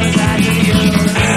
Cause I just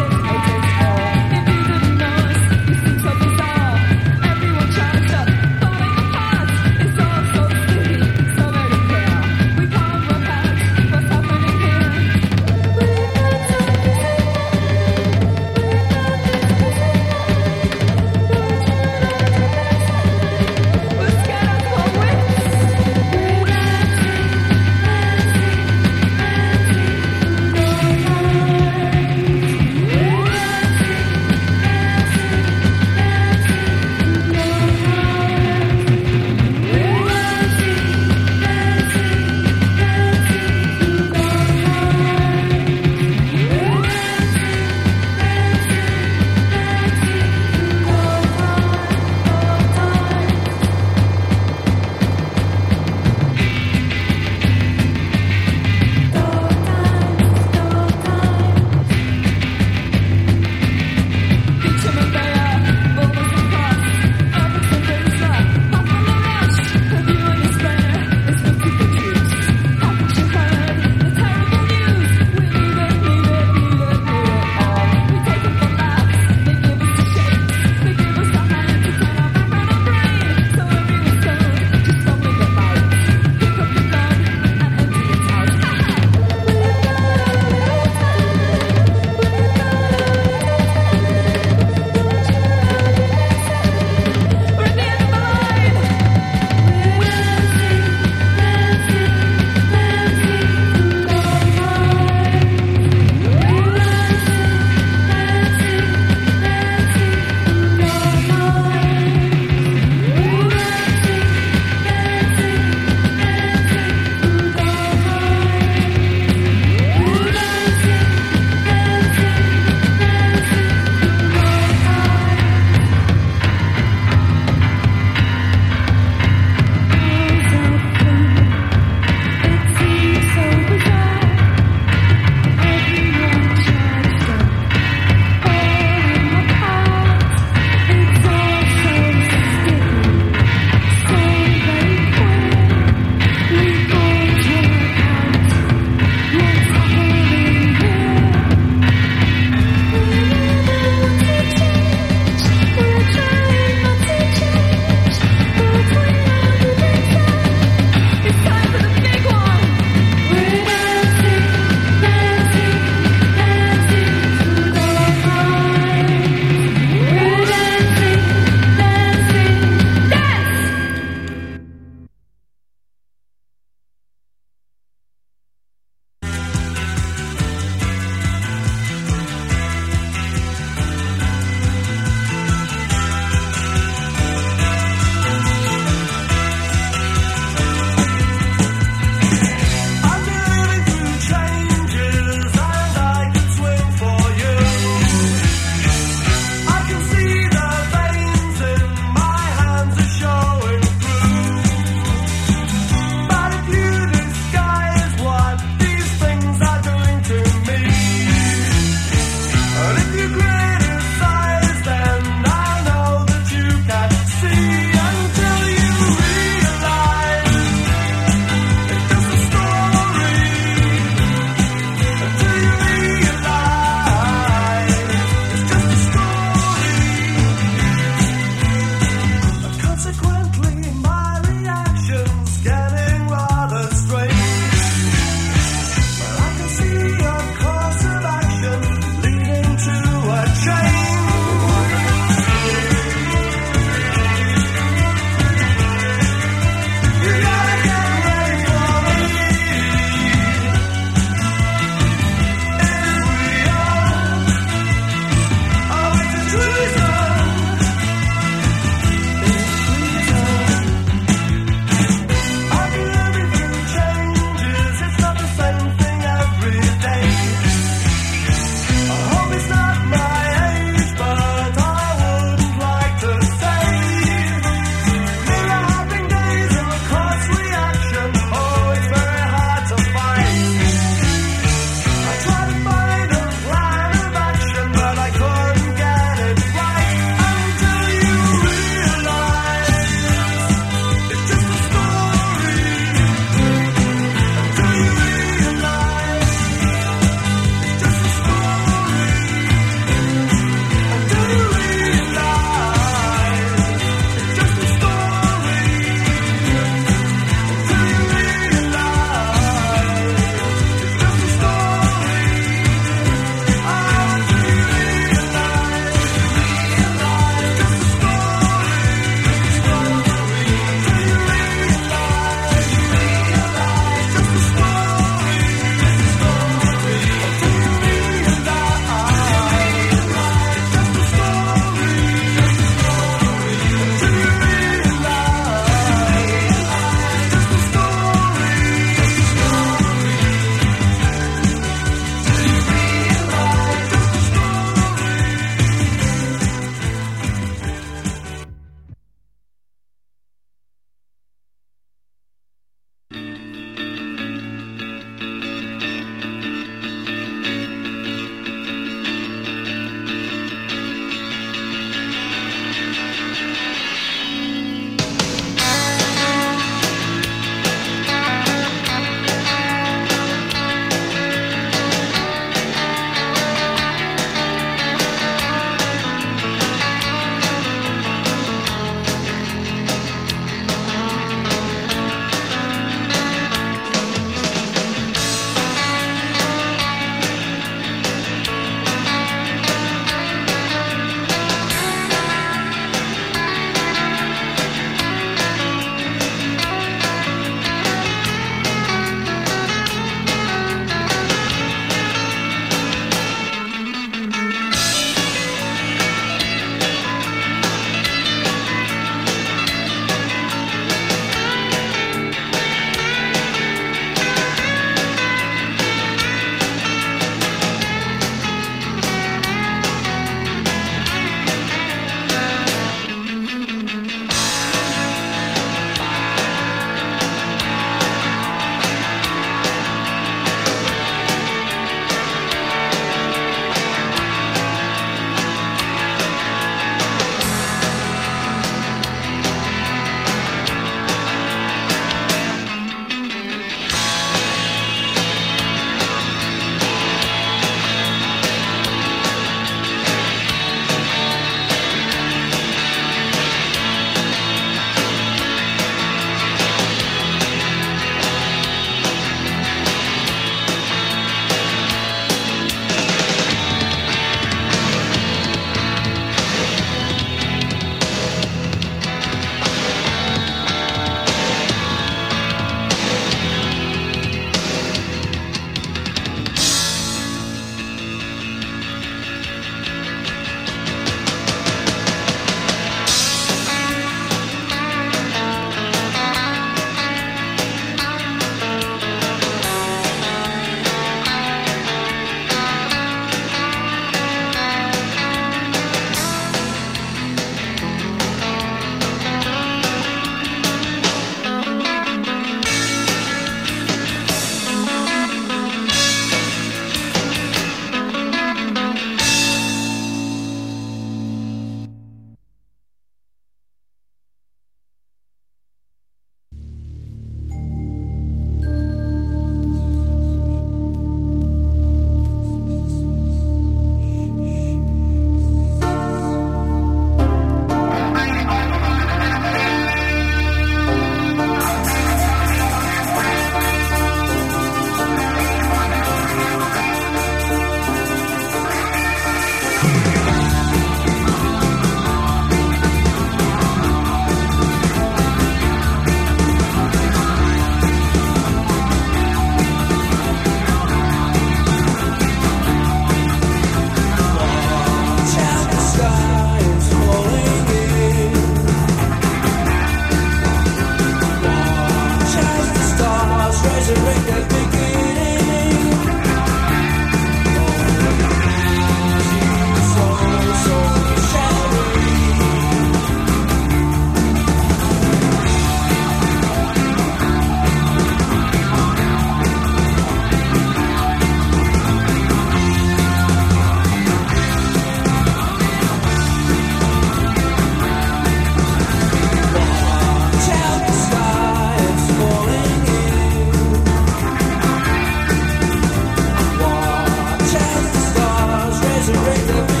Take the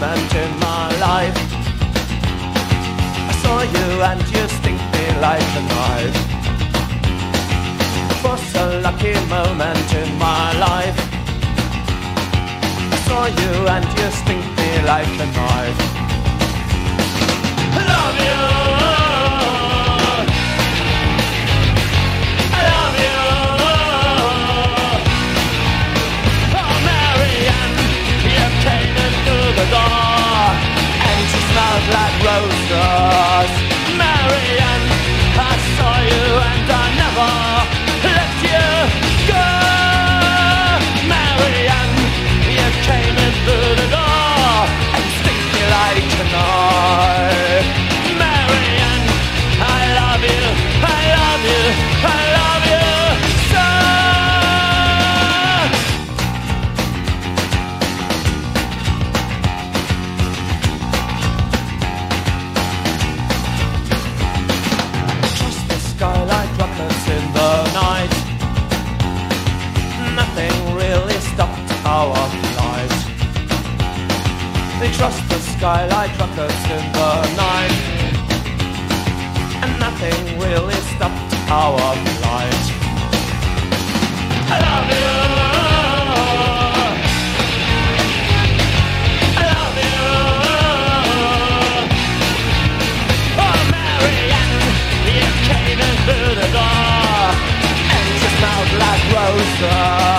moment in my life. I saw you and you sting me like a knife. It was a lucky moment in my life. I saw you and you sting me like a knife. I love you. closed Marianne, I saw you and I never twilight truckers in the night. And nothing really stopped our flight. I love you. Like roses.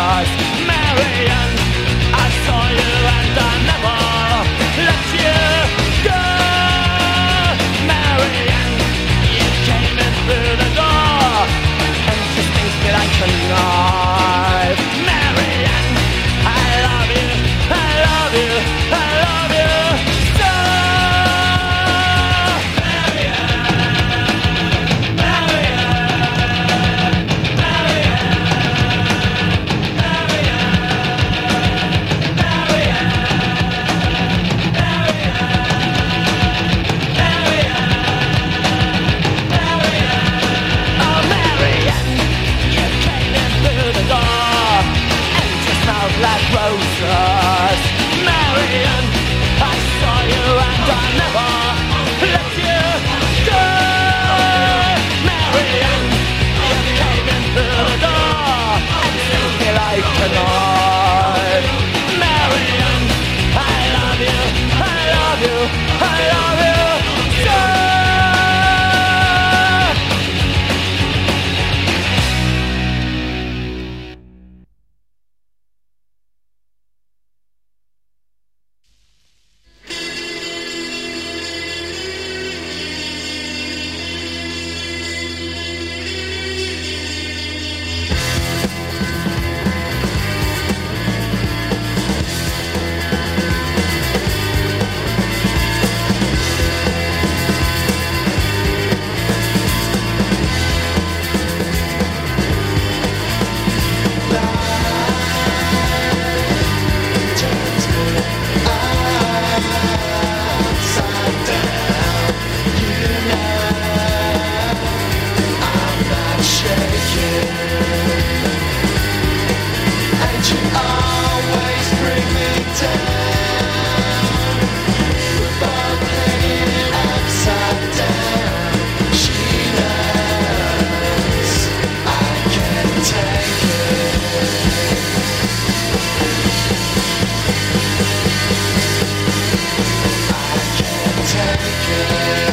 make.